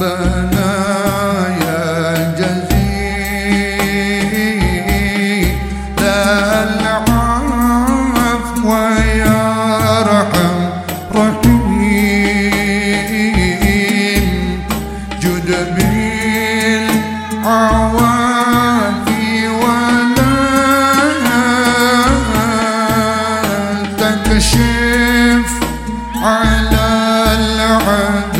ربنا يا جزيل العفو يا رحم رحيم جد بالعوافي تكشف على العذاب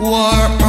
war.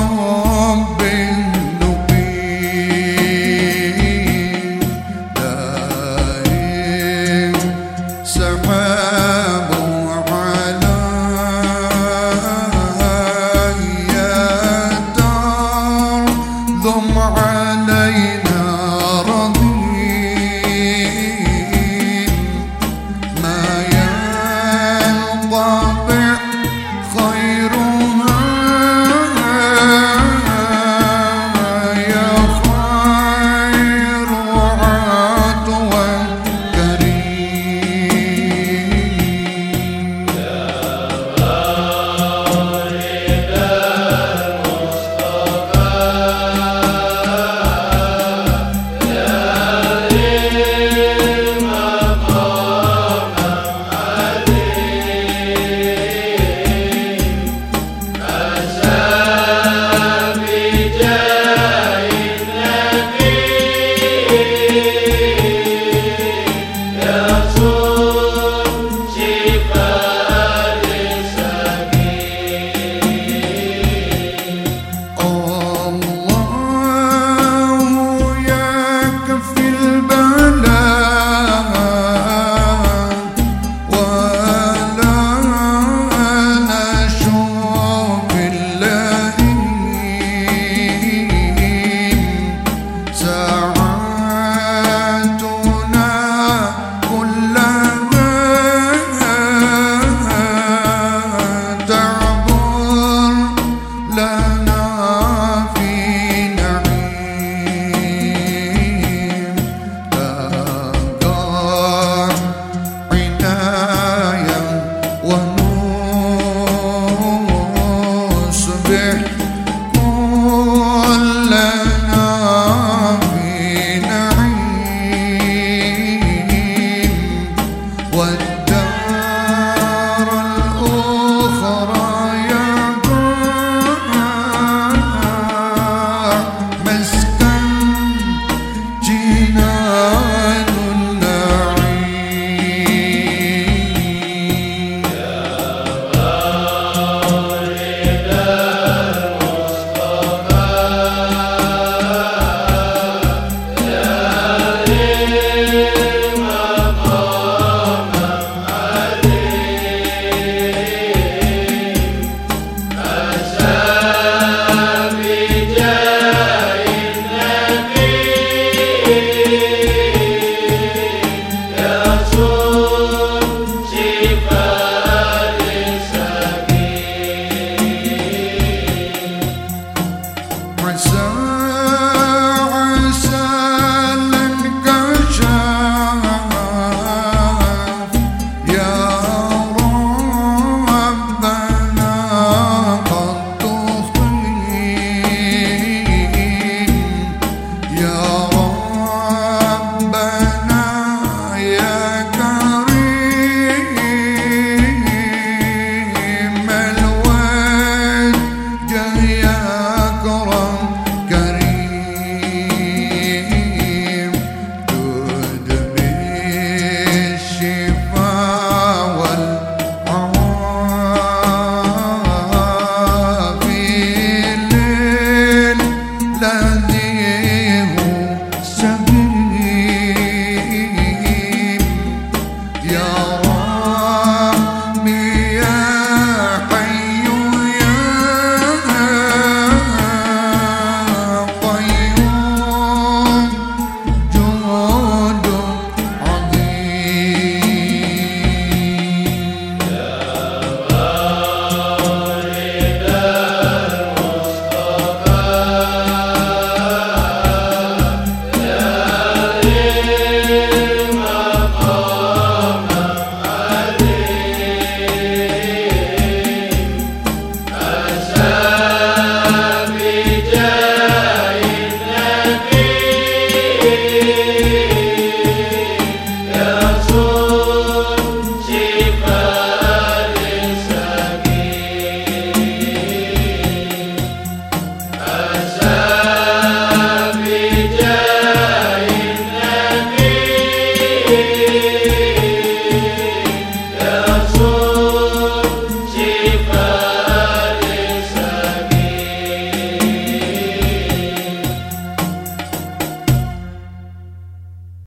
there